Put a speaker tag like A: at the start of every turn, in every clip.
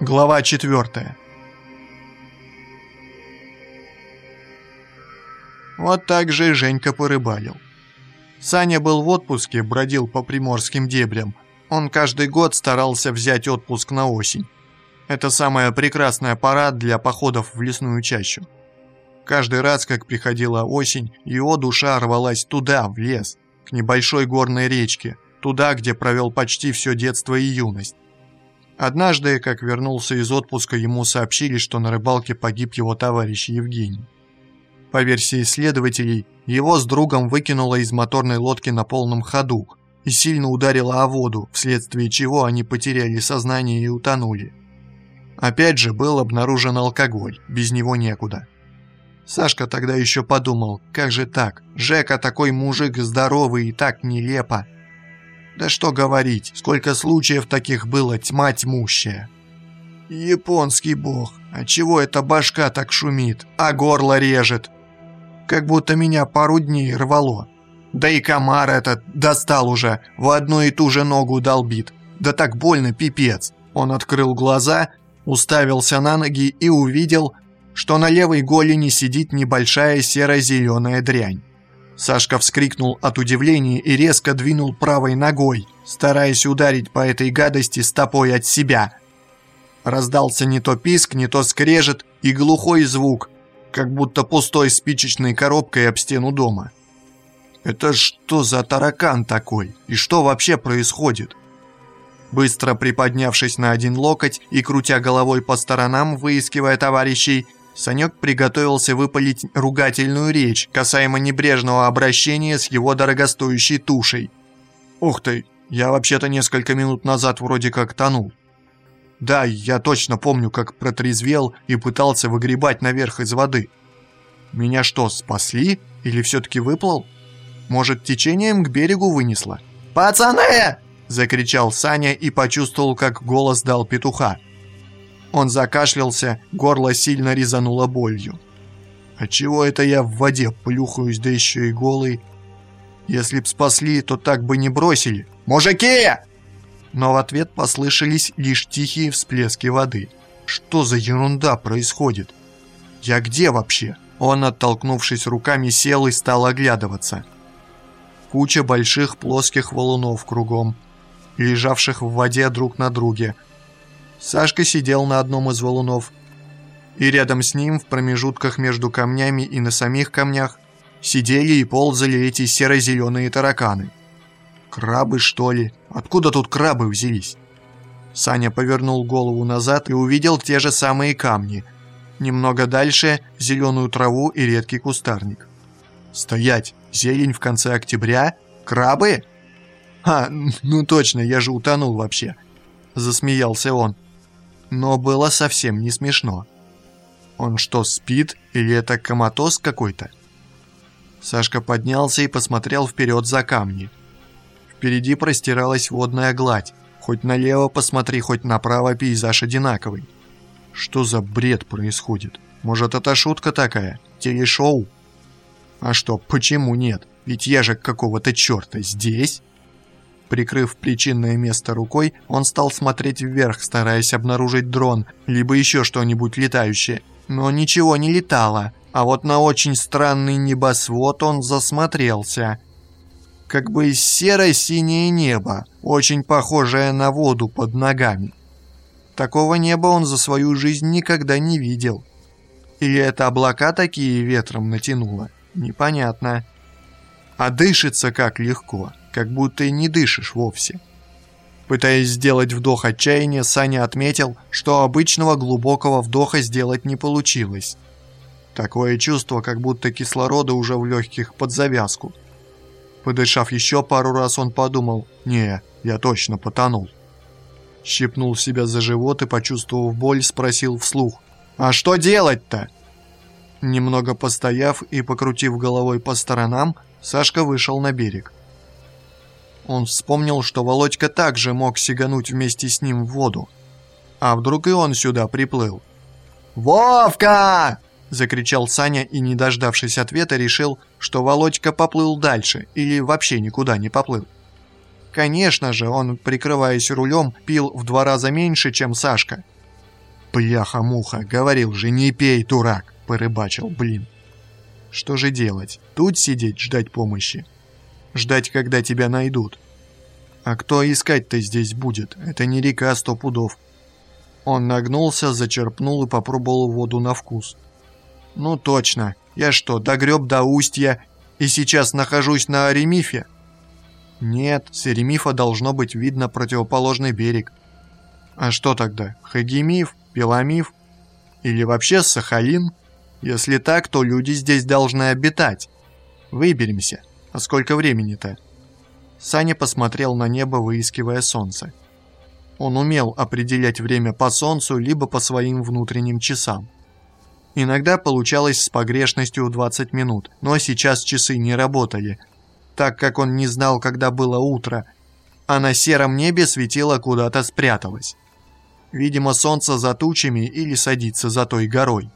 A: Глава 4 Вот так же Женька порыбалил. Саня был в отпуске, бродил по приморским дебрям. Он каждый год старался взять отпуск на осень. Это самая прекрасная пора для походов в лесную чащу. Каждый раз, как приходила осень, его душа рвалась туда, в лес, к небольшой горной речке, туда, где провел почти все детство и юность. Однажды, как вернулся из отпуска, ему сообщили, что на рыбалке погиб его товарищ Евгений. По версии следователей, его с другом выкинуло из моторной лодки на полном ходу и сильно ударило о воду, вследствие чего они потеряли сознание и утонули. Опять же был обнаружен алкоголь, без него некуда. Сашка тогда еще подумал, как же так, Жека такой мужик здоровый и так нелепо. Да что говорить, сколько случаев таких было, тьма тьмущая. Японский бог, а чего эта башка так шумит, а горло режет? Как будто меня пару дней рвало. Да и комар этот достал уже, в одну и ту же ногу долбит. Да так больно, пипец. Он открыл глаза, уставился на ноги и увидел, что на левой голени сидит небольшая серо-зеленая дрянь. Сашка вскрикнул от удивления и резко двинул правой ногой, стараясь ударить по этой гадости стопой от себя. Раздался не то писк, не то скрежет и глухой звук, как будто пустой спичечной коробкой об стену дома. Это что за таракан такой? И что вообще происходит? Быстро приподнявшись на один локоть и крутя головой по сторонам, выискивая товарищей, Санек приготовился выпалить ругательную речь касаемо небрежного обращения с его дорогостоящей тушей. «Ух ты, я вообще-то несколько минут назад вроде как тонул. Да, я точно помню, как протрезвел и пытался выгребать наверх из воды. Меня что, спасли? Или все-таки выплыл? Может, течением к берегу вынесло?» «Пацаны!» – закричал Саня и почувствовал, как голос дал петуха. Он закашлялся, горло сильно резануло болью. «А чего это я в воде плюхаюсь, да еще и голый? Если б спасли, то так бы не бросили. Мужики!» Но в ответ послышались лишь тихие всплески воды. «Что за ерунда происходит? Я где вообще?» Он, оттолкнувшись руками, сел и стал оглядываться. Куча больших плоских валунов кругом, лежавших в воде друг на друге – Сашка сидел на одном из валунов, и рядом с ним, в промежутках между камнями и на самих камнях, сидели и ползали эти серо-зеленые тараканы. Крабы, что ли? Откуда тут крабы взялись? Саня повернул голову назад и увидел те же самые камни. Немного дальше – зеленую траву и редкий кустарник. «Стоять! Зелень в конце октября? Крабы?» «А, ну точно, я же утонул вообще!» Засмеялся он но было совсем не смешно. Он что, спит или это коматоз какой-то? Сашка поднялся и посмотрел вперед за камни. Впереди простиралась водная гладь. Хоть налево посмотри, хоть направо пейзаж одинаковый. Что за бред происходит? Может, это шутка такая? Телешоу? А что, почему нет? Ведь я же какого-то черта здесь. Прикрыв причинное место рукой, он стал смотреть вверх, стараясь обнаружить дрон, либо еще что-нибудь летающее. Но ничего не летало, а вот на очень странный небосвод он засмотрелся. Как бы серо-синее небо, очень похожее на воду под ногами. Такого неба он за свою жизнь никогда не видел. Или это облака такие ветром натянуло? Непонятно. А дышится как легко как будто и не дышишь вовсе. Пытаясь сделать вдох отчаяния, Саня отметил, что обычного глубокого вдоха сделать не получилось. Такое чувство, как будто кислорода уже в легких под завязку. Подышав еще пару раз, он подумал, «Не, я точно потонул». Щипнул себя за живот и, почувствовав боль, спросил вслух, «А что делать-то?» Немного постояв и покрутив головой по сторонам, Сашка вышел на берег. Он вспомнил, что Володька также мог сигануть вместе с ним в воду. А вдруг и он сюда приплыл? «Вовка!» – закричал Саня и, не дождавшись ответа, решил, что Володька поплыл дальше или вообще никуда не поплыл. Конечно же, он, прикрываясь рулем, пил в два раза меньше, чем Сашка. Бляха-муха, говорил же, не пей, дурак, порыбачил, блин. Что же делать? Тут сидеть, ждать помощи? Ждать, когда тебя найдут? А кто искать-то здесь будет? Это не река сто пудов. Он нагнулся, зачерпнул и попробовал воду на вкус. Ну точно, я что, догреб до устья и сейчас нахожусь на Аремифе? Нет, с Аремифа должно быть видно противоположный берег. А что тогда, Хагимиф, Пеламиф? Или вообще Сахалин? Если так, то люди здесь должны обитать. Выберемся. А сколько времени-то? Саня посмотрел на небо, выискивая солнце. Он умел определять время по солнцу, либо по своим внутренним часам. Иногда получалось с погрешностью в 20 минут, но сейчас часы не работали, так как он не знал, когда было утро, а на сером небе светило куда-то спряталось. Видимо, солнце за тучами или садится за той горой.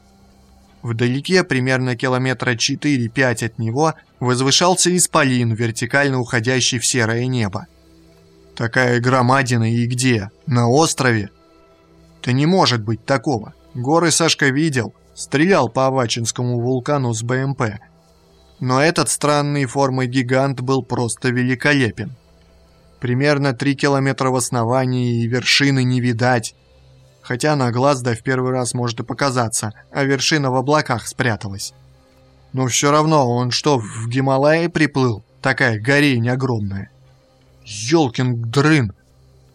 A: Вдалеке, примерно километра 4-5 от него, возвышался исполин, вертикально уходящий в серое небо. Такая громадина и где? На острове? Да не может быть такого. Горы Сашка видел, стрелял по Авачинскому вулкану с БМП. Но этот странной формы гигант был просто великолепен. Примерно 3 километра в основании и вершины не видать, хотя на глаз да в первый раз может и показаться, а вершина в облаках спряталась. Но все равно, он что, в Гималайи приплыл? Такая горень огромная. Ёлкин дрын!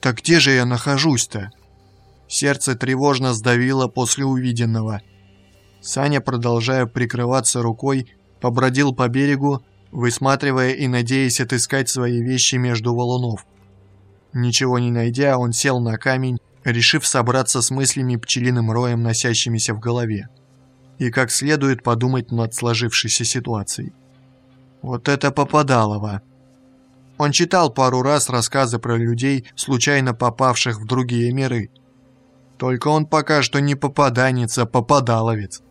A: Так где же я нахожусь-то? Сердце тревожно сдавило после увиденного. Саня, продолжая прикрываться рукой, побродил по берегу, высматривая и надеясь отыскать свои вещи между валунов. Ничего не найдя, он сел на камень решив собраться с мыслями пчелиным роем, носящимися в голове, и как следует подумать над сложившейся ситуацией. Вот это попадалово. Он читал пару раз рассказы про людей, случайно попавших в другие миры. Только он пока что не попаданец, а попадаловец.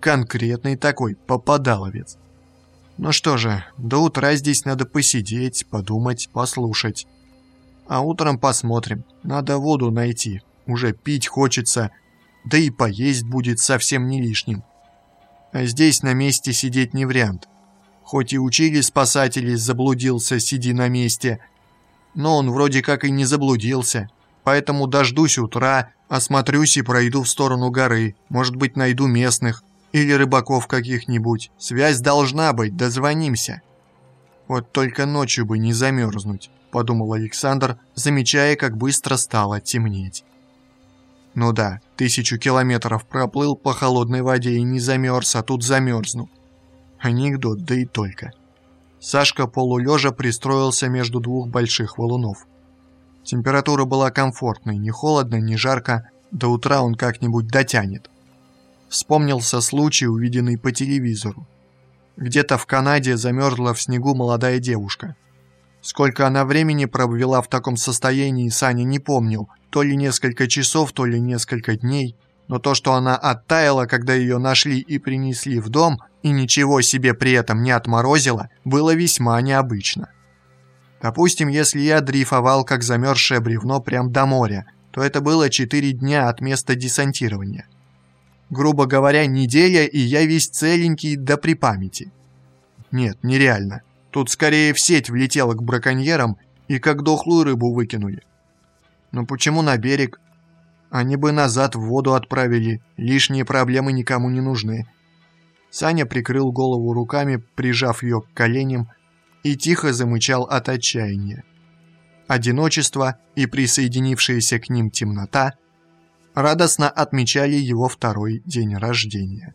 A: Конкретный такой попадаловец. Ну что же, до утра здесь надо посидеть, подумать, послушать. А утром посмотрим. Надо воду найти. Уже пить хочется. Да и поесть будет совсем не лишним. А здесь на месте сидеть не вариант. Хоть и учили спасатели, заблудился, сиди на месте. Но он вроде как и не заблудился. Поэтому дождусь утра, осмотрюсь и пройду в сторону горы. Может быть, найду местных. Или рыбаков каких-нибудь. Связь должна быть, дозвонимся. Вот только ночью бы не замерзнуть. — подумал Александр, замечая, как быстро стало темнеть. Ну да, тысячу километров проплыл по холодной воде и не замерз, а тут замерзнул. Анекдот, да и только. Сашка полулежа пристроился между двух больших валунов. Температура была комфортной, не холодно, не жарко, до утра он как-нибудь дотянет. Вспомнился случай, увиденный по телевизору. Где-то в Канаде замерзла в снегу молодая девушка – Сколько она времени провела в таком состоянии, Саня не помнил. То ли несколько часов, то ли несколько дней. Но то, что она оттаяла, когда ее нашли и принесли в дом, и ничего себе при этом не отморозила, было весьма необычно. Допустим, если я дрейфовал как замерзшее бревно прямо до моря, то это было 4 дня от места десантирования. Грубо говоря, неделя, и я весь целенький да при памяти. Нет, нереально. Тут скорее в сеть влетело к браконьерам и как дохлую рыбу выкинули. Но почему на берег? Они бы назад в воду отправили, лишние проблемы никому не нужны. Саня прикрыл голову руками, прижав ее к коленям, и тихо замычал от отчаяния. Одиночество и присоединившаяся к ним темнота радостно отмечали его второй день рождения.